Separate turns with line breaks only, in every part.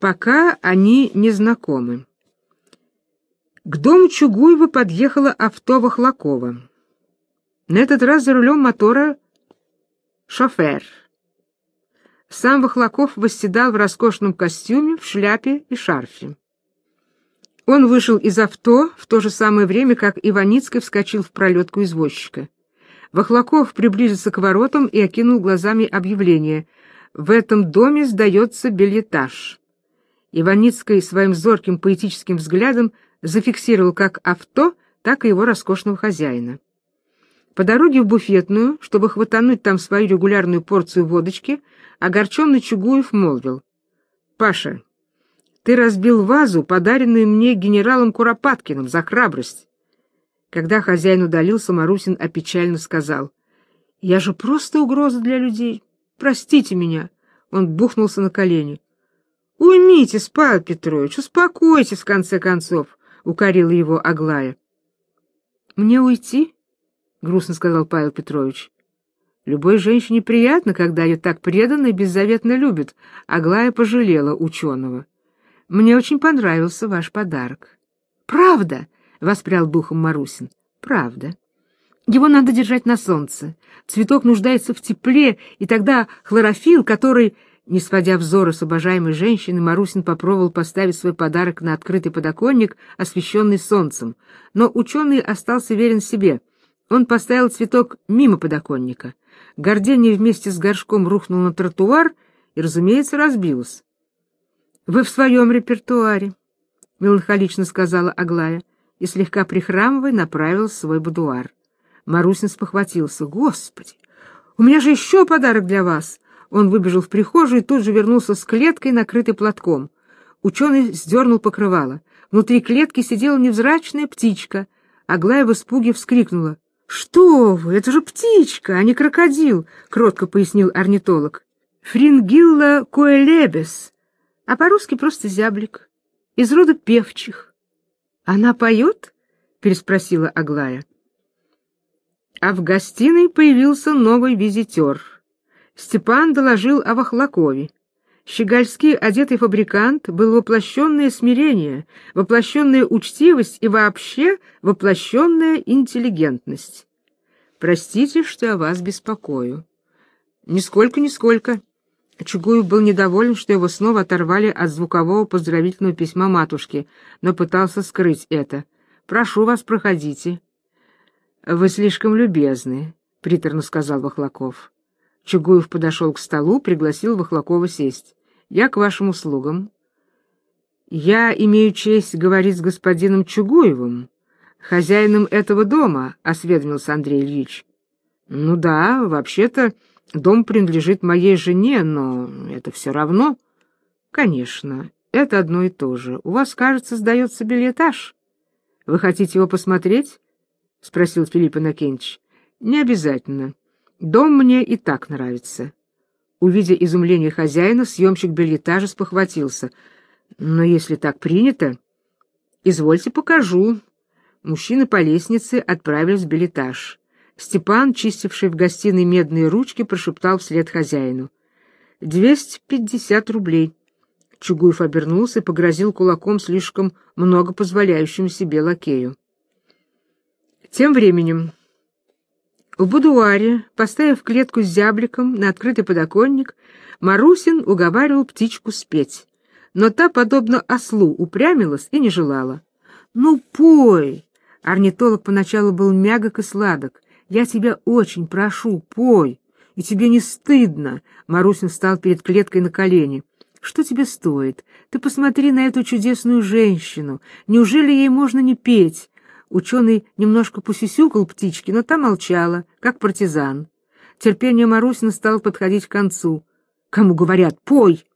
Пока они не знакомы. К дому Чугуева подъехала авто Вахлакова. На этот раз за рулем мотора шофер. Сам Вахлаков восседал в роскошном костюме, в шляпе и шарфе. Он вышел из авто в то же самое время, как Иваницкий вскочил в пролетку извозчика. Вахлаков приблизился к воротам и окинул глазами объявление. «В этом доме сдается бельетаж». Иваницкий своим зорким поэтическим взглядом зафиксировал как авто, так и его роскошного хозяина. По дороге в буфетную, чтобы хватануть там свою регулярную порцию водочки, огорченный Чугуев молвил. «Паша, ты разбил вазу, подаренную мне генералом Куропаткиным за храбрость. Когда хозяин удалился, Марусин опечально сказал. «Я же просто угроза для людей. Простите меня». Он бухнулся на колени. «Уймитесь, Павел Петрович, успокойтесь, в конце концов», — укорила его Аглая. «Мне уйти?» — грустно сказал Павел Петрович. «Любой женщине приятно, когда ее так преданно и беззаветно любят», — Аглая пожалела ученого. «Мне очень понравился ваш подарок». «Правда?» — воспрял духом Марусин. «Правда. Его надо держать на солнце. Цветок нуждается в тепле, и тогда хлорофилл, который...» Не сводя взора с обожаемой женщины, Марусин попробовал поставить свой подарок на открытый подоконник, освещенный солнцем. Но ученый остался верен себе. Он поставил цветок мимо подоконника. Гордение вместе с горшком рухнул на тротуар и, разумеется, разбилось. «Вы в своем репертуаре», — меланхолично сказала Аглая и, слегка прихрамывая, направилась в свой будуар. Марусин спохватился. «Господи, у меня же еще подарок для вас!» Он выбежал в прихожую и тут же вернулся с клеткой, накрытой платком. Ученый сдернул покрывало. Внутри клетки сидела невзрачная птичка. Аглая в испуге вскрикнула. «Что вы, это же птичка, а не крокодил!» — кротко пояснил орнитолог. «Фрингилла коэлебес, а по-русски просто зяблик, из рода певчих. «Она поет?» — переспросила Аглая. А в гостиной появился новый визитер. Степан доложил о Вахлакове. Щегольский одетый фабрикант был воплощенное смирение, воплощенная учтивость и вообще воплощенная интеллигентность. «Простите, что я вас беспокою». «Нисколько, нисколько». Чугуев был недоволен, что его снова оторвали от звукового поздравительного письма матушки, но пытался скрыть это. «Прошу вас, проходите». «Вы слишком любезны», — приторно сказал Вахлаков. Чугуев подошел к столу, пригласил Вахлакова сесть. «Я к вашим услугам». «Я имею честь говорить с господином Чугуевым, хозяином этого дома», — осведомился Андрей Ильич. «Ну да, вообще-то...» Дом принадлежит моей жене, но это все равно. Конечно, это одно и то же. У вас, кажется, сдается бельетаж. Вы хотите его посмотреть? Спросил Филипп Иннокентьевич. Не обязательно. Дом мне и так нравится. Увидя изумление хозяина, съемщик бельетажа спохватился. Но если так принято, извольте покажу. Мужчины по лестнице отправились в бельетаж. Степан, чистивший в гостиной медные ручки, прошептал вслед хозяину. «Двести пятьдесят рублей». Чугуев обернулся и погрозил кулаком слишком много позволяющему себе лакею. Тем временем в будуаре, поставив клетку с зябликом на открытый подоконник, Марусин уговаривал птичку спеть. Но та, подобно ослу, упрямилась и не желала. «Ну, пой!» Орнитолог поначалу был мягок и сладок, я тебя очень прошу, пой. И тебе не стыдно. Марусин встал перед клеткой на колени. Что тебе стоит? Ты посмотри на эту чудесную женщину. Неужели ей можно не петь? Ученый немножко посюсюкал птички, но та молчала, как партизан. Терпение Марусина стало подходить к концу. Кому говорят «пой»?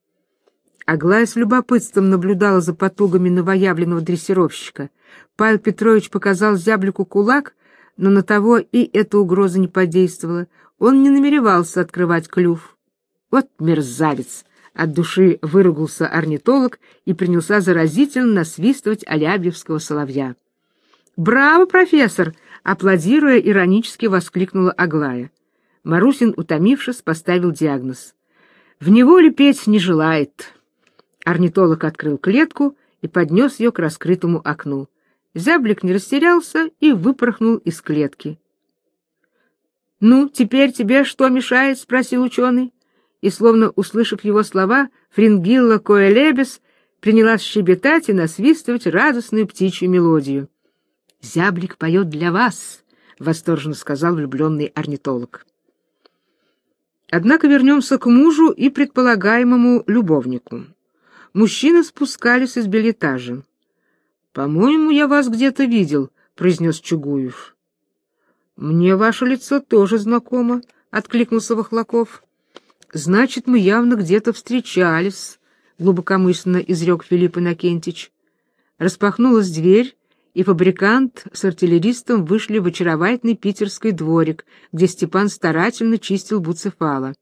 Аглая с любопытством наблюдала за потугами новоявленного дрессировщика. Павел Петрович показал зяблику кулак, но на того и эта угроза не подействовала. Он не намеревался открывать клюв. Вот мерзавец! От души выругался орнитолог и принялся заразительно насвистывать алябьевского соловья. «Браво, профессор!» — аплодируя, иронически воскликнула Аглая. Марусин, утомившись, поставил диагноз. «В неволе петь не желает». Орнитолог открыл клетку и поднес ее к раскрытому окну. Зяблик не растерялся и выпорхнул из клетки. «Ну, теперь тебе что мешает?» — спросил ученый. И, словно услышав его слова, Фрингилла Коэлебес принялась щебетать и насвистывать радостную птичью мелодию. «Зяблик поет для вас», — восторженно сказал влюбленный орнитолог. Однако вернемся к мужу и предполагаемому любовнику. Мужчины спускались из билетажа. «По-моему, я вас где-то видел», — произнес Чугуев. «Мне ваше лицо тоже знакомо», — откликнулся Вахлаков. «Значит, мы явно где-то встречались», — глубокомысленно изрек Филипп Иннокентич. Распахнулась дверь, и фабрикант с артиллеристом вышли в очаровательный питерский дворик, где Степан старательно чистил буцефала.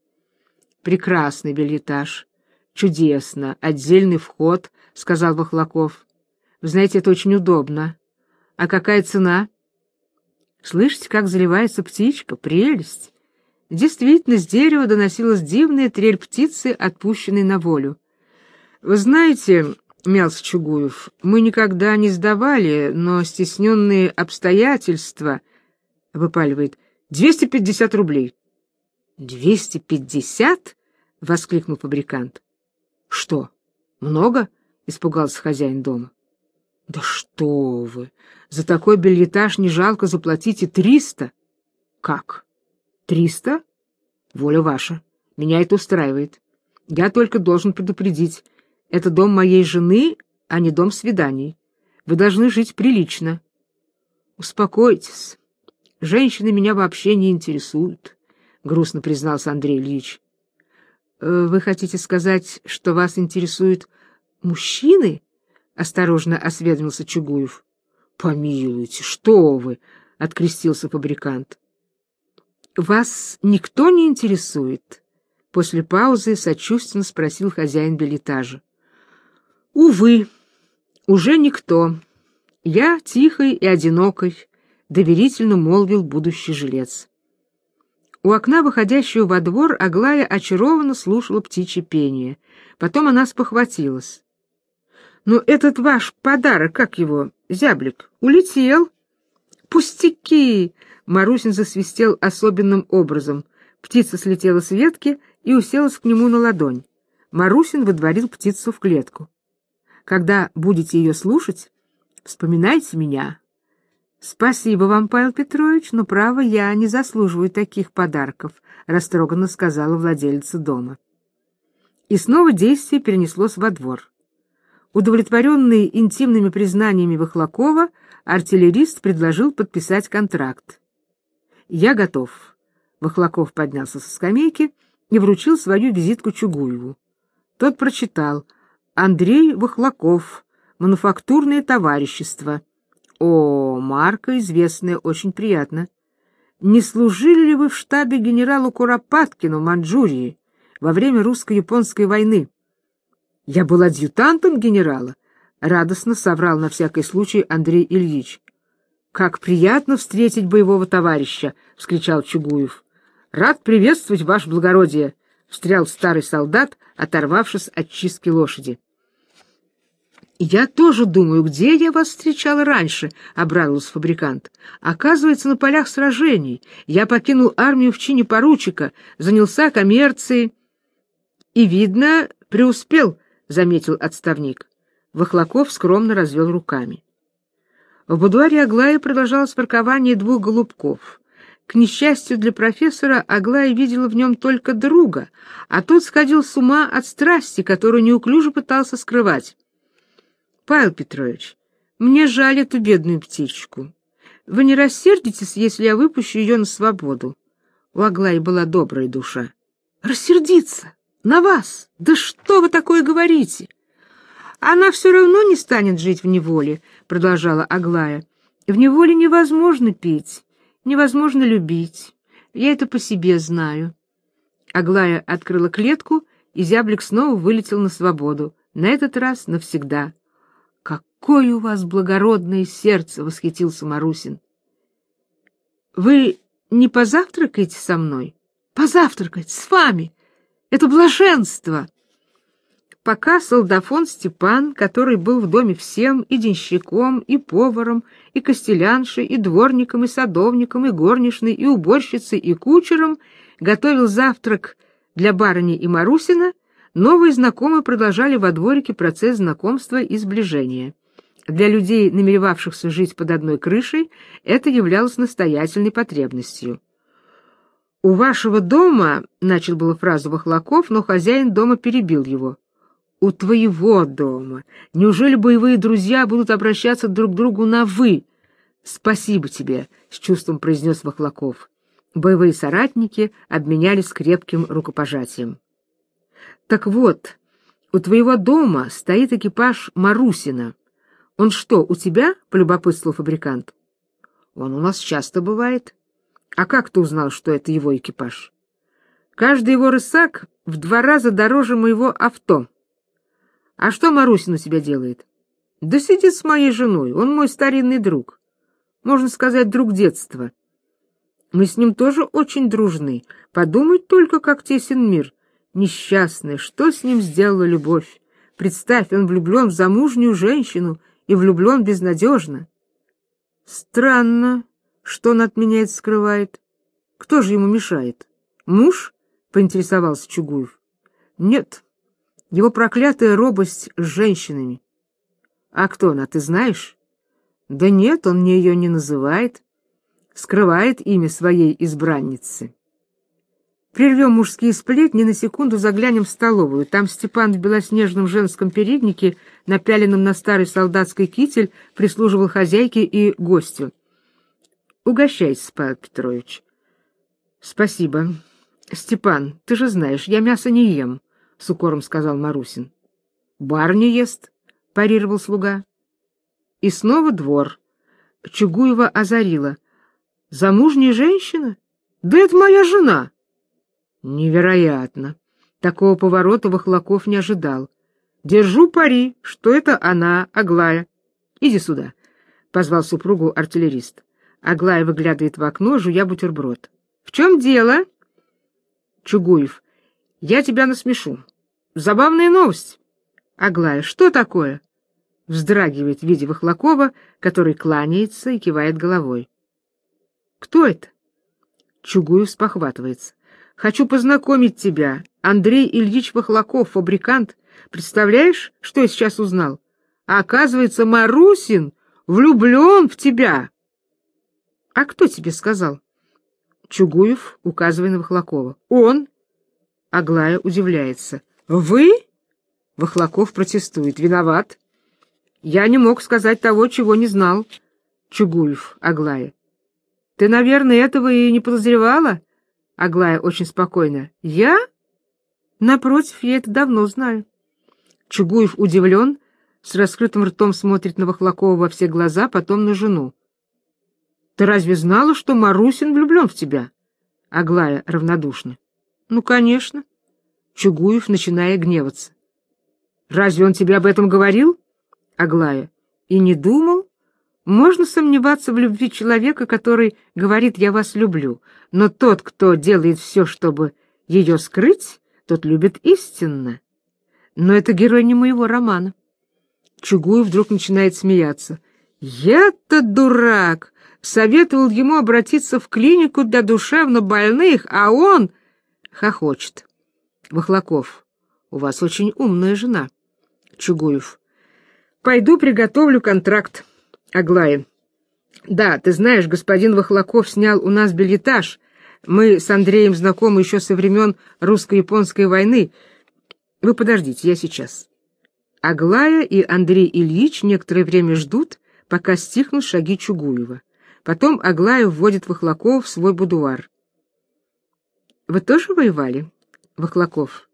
Прекрасный билетаж. Чудесно. Отдельный вход, — сказал Вахлаков. Вы знаете, это очень удобно. А какая цена? Слышите, как заливается птичка? Прелесть! Действительно, с дерева доносилась дивная трель птицы, отпущенной на волю. Вы знаете, мялся Чугуев, мы никогда не сдавали, но стесненные обстоятельства, выпаливает, двести пятьдесят рублей. Двести пятьдесят? воскликнул фабрикант. Что? Много? испугался хозяин дома. Да что вы! За такой бельетаж не жалко заплатить и триста. Как? Триста? Воля ваша. Меня это устраивает. Я только должен предупредить. Это дом моей жены, а не дом свиданий. Вы должны жить прилично. Успокойтесь. Женщины меня вообще не интересуют, грустно признался Андрей Ильич. Э, вы хотите сказать, что вас интересуют мужчины? осторожно осведомился Чугуев. Помилуйте, что вы, открестился фабрикант. Вас никто не интересует? После паузы сочувственно спросил хозяин билетажа. Увы, уже никто. Я тихой и одинокой, доверительно молвил будущий жилец. У окна, выходящего во двор, Аглая очарованно слушала птичье пение. Потом она спохватилась. «Но этот ваш подарок, как его, зяблик, улетел?» «Пустяки!» — Марусин засвистел особенным образом. Птица слетела с ветки и уселась к нему на ладонь. Марусин выдворил птицу в клетку. Когда будете ее слушать, вспоминайте меня. Спасибо вам, Павел Петрович, но право я не заслуживаю таких подарков, растроганно сказала владелица дома. И снова действие перенеслось во двор. Удовлетворенный интимными признаниями Вахлакова, артиллерист предложил подписать контракт. «Я готов». Вахлаков поднялся со скамейки и вручил свою визитку Чугуеву. Тот прочитал — Андрей Вахлаков, мануфактурное товарищество. О, марка известная, очень приятно. Не служили ли вы в штабе генералу Куропаткину в Манчжурии во время русско-японской войны? Я был адъютантом генерала, радостно соврал на всякий случай Андрей Ильич. Как приятно встретить боевого товарища, вскричал Чугуев. Рад приветствовать ваше благородие, встрял старый солдат, оторвавшись от чистки лошади. «Я тоже думаю, где я вас встречал раньше», — обрадовался фабрикант. «Оказывается, на полях сражений. Я покинул армию в чине поручика, занялся коммерцией». «И, видно, преуспел», — заметил отставник. Вахлаков скромно развел руками. В будуаре Аглаи продолжалось паркование двух голубков. К несчастью для профессора, Аглая видела в нем только друга, а тот сходил с ума от страсти, которую неуклюже пытался скрывать. Павел Петрович, мне жаль эту бедную птичку. Вы не рассердитесь, если я выпущу ее на свободу? У Аглаи была добрая душа. Рассердиться? На вас? Да что вы такое говорите? Она все равно не станет жить в неволе, продолжала Аглая. В неволе невозможно петь, невозможно любить. Я это по себе знаю. Аглая открыла клетку, и зяблик снова вылетел на свободу, на этот раз навсегда. Какое у вас благородное сердце, восхитился Марусин. Вы не позавтракаете со мной? Позавтракать с вами. Это блаженство. пока солдафон Степан, который был в доме всем, и денщиком, и поваром, и костеляншей, и дворником, и садовником, и горничной, и уборщицей, и кучером, готовил завтрак для барыни и Марусина, новые знакомые продолжали во дворике процесс знакомства и сближения. Для людей, намеревавшихся жить под одной крышей, это являлось настоятельной потребностью. «У вашего дома», — начал было фразу Вахлаков, но хозяин дома перебил его. «У твоего дома. Неужели боевые друзья будут обращаться друг к другу на «вы»?» «Спасибо тебе», — с чувством произнес Вахлаков. Боевые соратники обменялись крепким рукопожатием. «Так вот, у твоего дома стоит экипаж Марусина. Он что, у тебя?» — полюбопытствовал фабрикант. «Он у нас часто бывает». А как ты узнал, что это его экипаж? Каждый его рысак в два раза дороже моего авто. А что Марусин у себя делает? Да сидит с моей женой, он мой старинный друг. Можно сказать, друг детства. Мы с ним тоже очень дружны. Подумать только, как тесен мир. Несчастный, что с ним сделала любовь? Представь, он влюблен в замужнюю женщину и влюблен безнадежно. Странно, что он от меня это скрывает? Кто же ему мешает? Муж? Поинтересовался Чугуев. Нет, его проклятая робость с женщинами. А кто она, ты знаешь? Да нет, он мне ее не называет. Скрывает имя своей избранницы. Прервем мужские сплетни, на секунду заглянем в столовую. Там Степан в белоснежном женском переднике, напяленном на старый солдатский китель, прислуживал хозяйке и гостю. Угощайся, Павел Петрович. Спасибо. Степан, ты же знаешь, я мясо не ем, с укором сказал Марусин. Бар не ест, парировал слуга. И снова двор. Чугуева озарила. Замужняя женщина? Да это моя жена. Невероятно. Такого поворота Вахлаков не ожидал. Держу пари, что это она, Аглая. Иди сюда, позвал супругу артиллерист. Аглая выглядывает в окно, жуя бутерброд. — В чем дело? — Чугуев. — Я тебя насмешу. Забавная новость. Аглая. — Что такое? Вздрагивает, видя Вахлакова, который кланяется и кивает головой. — Кто это? Чугуев спохватывается. — Хочу познакомить тебя. Андрей Ильич Вахлаков, фабрикант. Представляешь, что я сейчас узнал? А оказывается, Марусин влюблен в тебя. А кто тебе сказал? Чугуев, указывая на Вахлакова. Он. Аглая удивляется. Вы? Вахлаков протестует. Виноват. Я не мог сказать того, чего не знал. Чугуев, Аглая. Ты, наверное, этого и не подозревала? Аглая очень спокойно. Я? Напротив, я это давно знаю. Чугуев удивлен, с раскрытым ртом смотрит на Вахлакова во все глаза, потом на жену. Ты разве знала, что Марусин влюблен в тебя? Аглая равнодушно. Ну, конечно. Чугуев, начиная гневаться. Разве он тебе об этом говорил? Аглая. И не думал? Можно сомневаться в любви человека, который говорит «я вас люблю», но тот, кто делает все, чтобы ее скрыть, тот любит истинно. Но это герой не моего романа. Чугуев вдруг начинает смеяться. «Я-то дурак! советовал ему обратиться в клинику для душевно больных, а он хохочет. Вахлаков, у вас очень умная жена. Чугуев. Пойду приготовлю контракт. Аглая. Да, ты знаешь, господин Вахлаков снял у нас бельетаж. Мы с Андреем знакомы еще со времен русско-японской войны. Вы подождите, я сейчас. Аглая и Андрей Ильич некоторое время ждут, пока стихнут шаги Чугуева. Потом Аглая вводит Вахлаков в свой будуар. «Вы тоже воевали?» Вахлаков.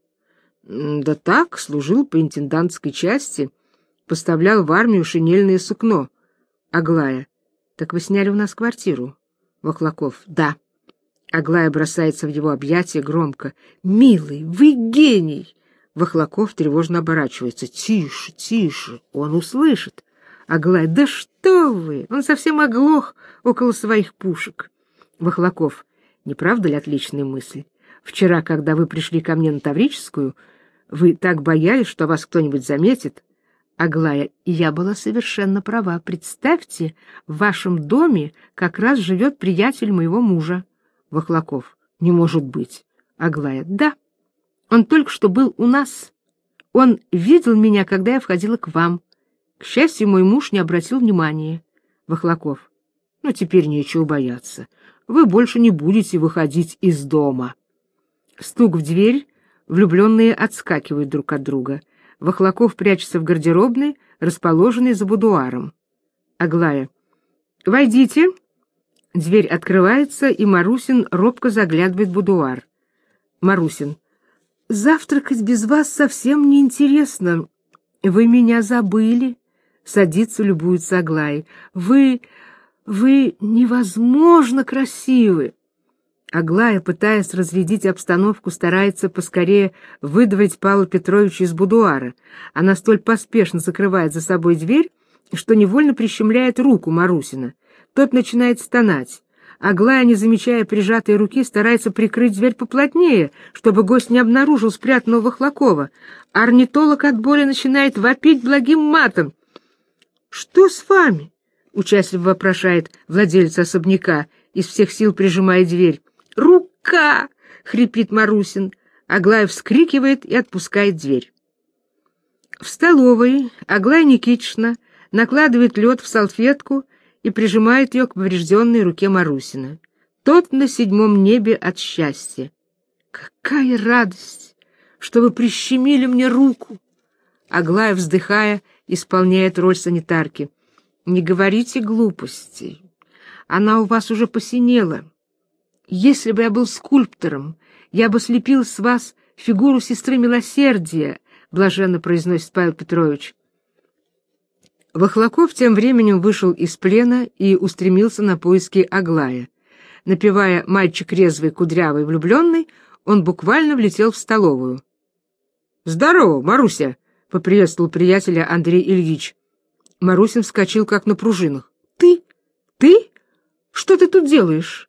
«Да так, служил по интендантской части, поставлял в армию шинельное сукно». Аглая. «Так вы сняли у нас квартиру?» Вахлаков. «Да». Аглая бросается в его объятия громко. «Милый, вы гений!» Вахлаков тревожно оборачивается. «Тише, тише, он услышит!» Аглая. «Да что вы! Он совсем оглох около своих пушек!» Вахлаков. «Не правда ли отличная мысль? Вчера, когда вы пришли ко мне на Таврическую, Вы так боялись, что вас кто-нибудь заметит? Аглая, я была совершенно права. Представьте, в вашем доме как раз живет приятель моего мужа. Вахлаков. Не может быть. Аглая. Да. Он только что был у нас. Он видел меня, когда я входила к вам. К счастью, мой муж не обратил внимания. Вахлаков. Ну, теперь нечего бояться. Вы больше не будете выходить из дома. Стук в дверь, влюбленные отскакивают друг от друга. Вахлаков прячется в гардеробной, расположенной за будуаром. Аглая. «Войдите». Дверь открывается, и Марусин робко заглядывает в будуар. Марусин. «Завтракать без вас совсем неинтересно. Вы меня забыли». Садится, любуется Аглаей. «Вы... вы невозможно красивы». Аглая, пытаясь разрядить обстановку, старается поскорее выдавать Павла Петровича из будуара. Она столь поспешно закрывает за собой дверь, что невольно прищемляет руку Марусина. Тот начинает стонать. Аглая, не замечая прижатой руки, старается прикрыть дверь поплотнее, чтобы гость не обнаружил спрятанного Вахлакова. Орнитолог от боли начинает вопить благим матом. «Что с вами?» — участливо вопрошает владелец особняка, из всех сил прижимая дверь. «Рука!» — хрипит Марусин. Аглая вскрикивает и отпускает дверь. В столовой Аглая Никитична накладывает лед в салфетку и прижимает ее к поврежденной руке Марусина. Тот на седьмом небе от счастья. «Какая радость, что вы прищемили мне руку!» Аглая, вздыхая, исполняет роль санитарки. «Не говорите глупостей. Она у вас уже посинела. Если бы я был скульптором, я бы слепил с вас фигуру сестры милосердия, блаженно произносит Павел Петрович. Вахлаков тем временем вышел из плена и устремился на поиски Аглая. Напевая «Мальчик резвый, кудрявый, влюбленный», он буквально влетел в столовую. «Здорово, Маруся!» — поприветствовал приятеля Андрей Ильич. Марусин вскочил, как на пружинах. «Ты? Ты? Что ты тут делаешь?»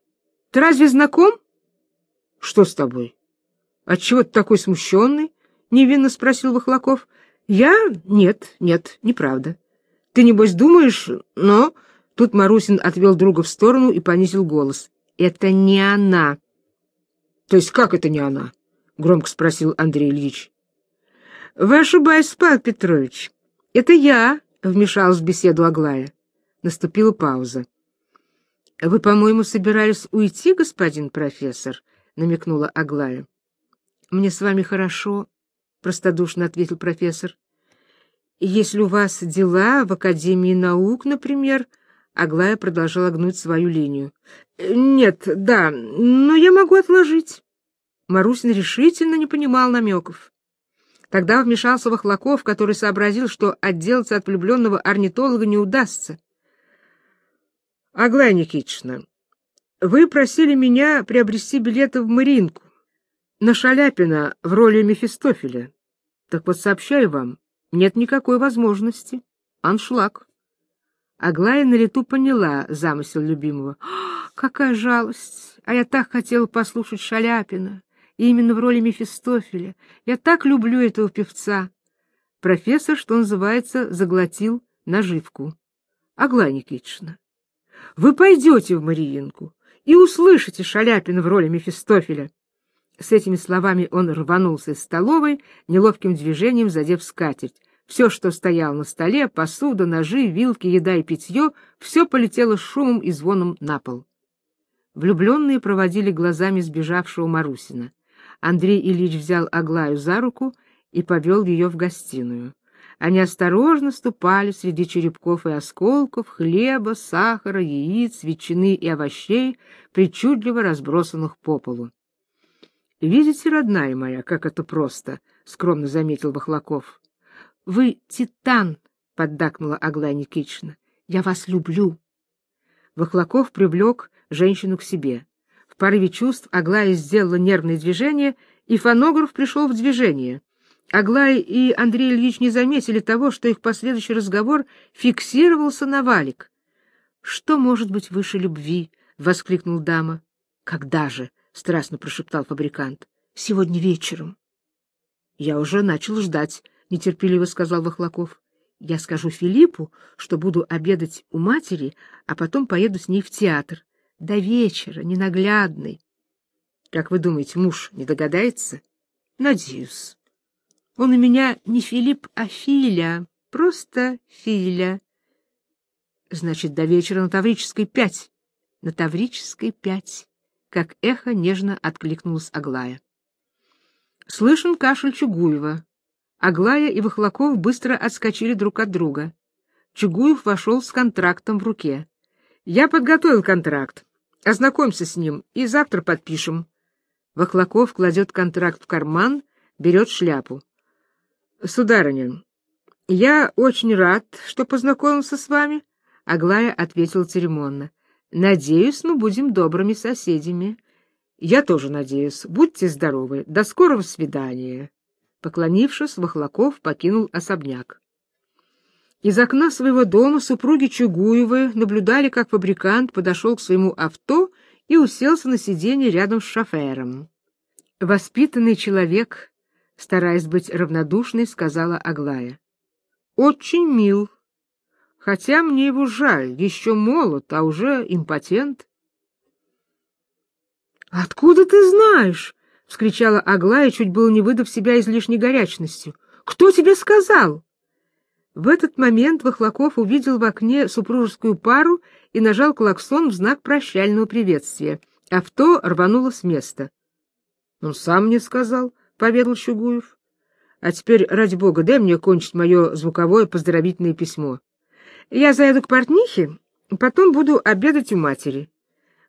Ты разве знаком? Что с тобой? Отчего ты такой смущенный? Невинно спросил Вахлаков. Я? Нет, нет, неправда. Ты, небось, думаешь, но... Тут Марусин отвел друга в сторону и понизил голос. Это не она. То есть как это не она? Громко спросил Андрей Ильич. Вы ошибаетесь, Павел Петрович. Это я, вмешалась в беседу Аглая. Наступила пауза. Вы, по-моему, собирались уйти, господин профессор, намекнула Аглая. Мне с вами хорошо, простодушно ответил профессор. Если у вас дела в Академии наук, например, Аглая продолжала гнуть свою линию. Нет, да, но я могу отложить. Марусин решительно не понимал намеков. Тогда вмешался Вахлаков, который сообразил, что отделаться от влюбленного орнитолога не удастся. Аглая Никитична, вы просили меня приобрести билеты в Маринку на Шаляпина в роли Мефистофеля. Так вот сообщаю вам, нет никакой возможности. Аншлаг. Аглая на лету поняла замысел любимого. какая жалость! А я так хотела послушать Шаляпина, именно в роли Мефистофеля. Я так люблю этого певца. Профессор, что называется, заглотил наживку. Аглая Никитична, вы пойдете в Мариинку и услышите Шаляпина в роли Мефистофеля. С этими словами он рванулся из столовой, неловким движением задев скатерть. Все, что стояло на столе, посуда, ножи, вилки, еда и питье, все полетело шумом и звоном на пол. Влюбленные проводили глазами сбежавшего Марусина. Андрей Ильич взял Аглаю за руку и повел ее в гостиную. Они осторожно ступали среди черепков и осколков, хлеба, сахара, яиц, ветчины и овощей, причудливо разбросанных по полу. «Видите, родная моя, как это просто!» — скромно заметил Бахлаков. «Вы титан!» — поддакнула Аглая Никитична. «Я вас люблю!» Бахлаков привлек женщину к себе. В порыве чувств Аглая сделала нервное движение, и фонограф пришел в движение. Аглая и Андрей Ильич не заметили того, что их последующий разговор фиксировался на валик. «Что может быть выше любви?» — воскликнул дама. «Когда же?» — страстно прошептал фабрикант. «Сегодня вечером». Я уже начал ждать, нетерпеливо сказал Вахлаков. Я скажу Филиппу, что буду обедать у матери, а потом поеду с ней в театр. До вечера, ненаглядный. Как вы думаете, муж не догадается? Надеюсь. Он у меня не Филипп, а Филя. Просто Филя. Значит, до вечера на Таврической пять. На Таврической пять. Как эхо нежно откликнулась Аглая. Слышен кашель Чугуева. Аглая и Вахлаков быстро отскочили друг от друга. Чугуев вошел с контрактом в руке. «Я подготовил контракт. Ознакомься с ним, и завтра подпишем». Вахлаков кладет контракт в карман, берет шляпу. «Сударыня, я очень рад, что познакомился с вами», — Аглая ответила церемонно. «Надеюсь, мы будем добрыми соседями». «Я тоже надеюсь. Будьте здоровы. До скорого свидания». Поклонившись, Вахлаков покинул особняк. Из окна своего дома супруги Чугуевы наблюдали, как фабрикант подошел к своему авто и уселся на сиденье рядом с шофером. Воспитанный человек, стараясь быть равнодушной, сказала Аглая. «Очень мил. Хотя мне его жаль, еще молод, а уже импотент». «Откуда ты знаешь?» — вскричала Аглая, чуть было не выдав себя излишней горячностью. «Кто тебе сказал?» В этот момент Вахлаков увидел в окне супружескую пару и нажал клаксон в знак прощального приветствия. Авто рвануло с места. «Он сам мне сказал», — поведал Чугуев. «А теперь, ради бога, дай мне кончить мое звуковое поздравительное письмо. Я заеду к портнихе, потом буду обедать у матери.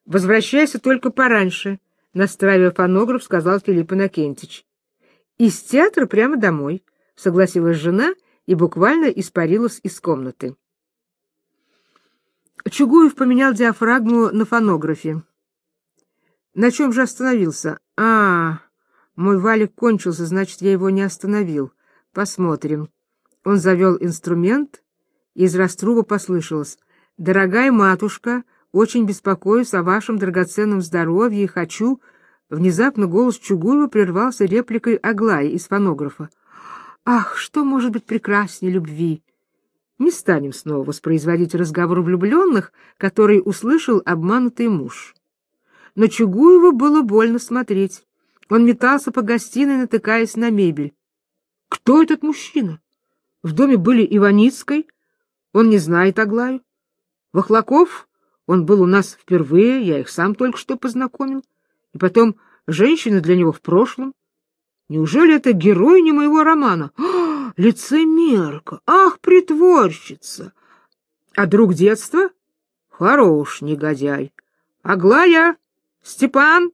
Возвращайся только пораньше». — настраивая фонограф, сказал Филипп Иннокентич. «Из театра прямо домой», — согласилась жена и буквально испарилась из комнаты. Чугуев поменял диафрагму на фонографе. «На чем же остановился? А, мой валик кончился, значит, я его не остановил. Посмотрим». Он завел инструмент, и из раструба послышалось. «Дорогая матушка, очень беспокоюсь о вашем драгоценном здоровье и хочу...» Внезапно голос Чугуева прервался репликой Аглаи из фонографа. «Ах, что может быть прекраснее любви!» Не станем снова воспроизводить разговор влюбленных, который услышал обманутый муж. Но Чугуеву было больно смотреть. Он метался по гостиной, натыкаясь на мебель. Кто этот мужчина? В доме были Иваницкой. Он не знает Аглаю. Вахлаков он был у нас впервые, я их сам только что познакомил. И потом, женщина для него в прошлом. Неужели это герой не моего романа? А, лицемерка! Ах, притворщица! А друг детства? Хорош негодяй. Аглая! Степан!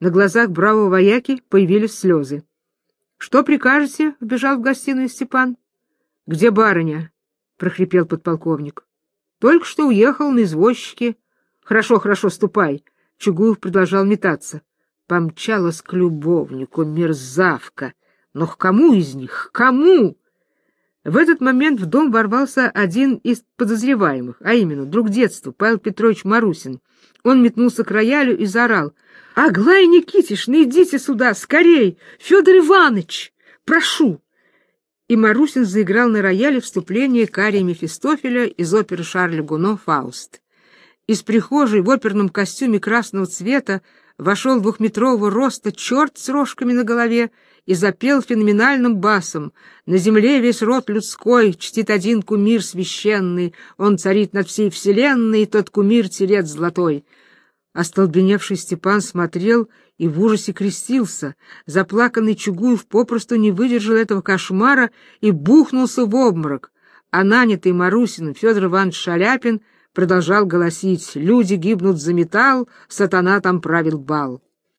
На глазах бравого вояки появились слезы. — Что прикажете? — вбежал в гостиную Степан. — Где барыня? — прохрипел подполковник. Только что уехал на извозчике. Хорошо, хорошо, ступай. Чугуев продолжал метаться. Помчалась к любовнику, мерзавка. Но к кому из них? К кому? В этот момент в дом ворвался один из подозреваемых, а именно друг детства, Павел Петрович Марусин. Он метнулся к роялю и заорал. — Аглая Никитишна, идите сюда, скорей! Федор Иванович! Прошу! и Марусин заиграл на рояле вступление Кария Мефистофеля из оперы Шарля Гуно «Фауст». Из прихожей в оперном костюме красного цвета вошел двухметрового роста черт с рожками на голове и запел феноменальным басом «На земле весь род людской чтит один кумир священный, он царит над всей вселенной, тот кумир телец золотой». Остолбеневший Степан смотрел и в ужасе крестился. Заплаканный Чугуев попросту не выдержал этого кошмара и бухнулся в обморок. А нанятый Марусиным Федор Иванович Шаляпин продолжал голосить «Люди гибнут за металл, сатана там правил бал».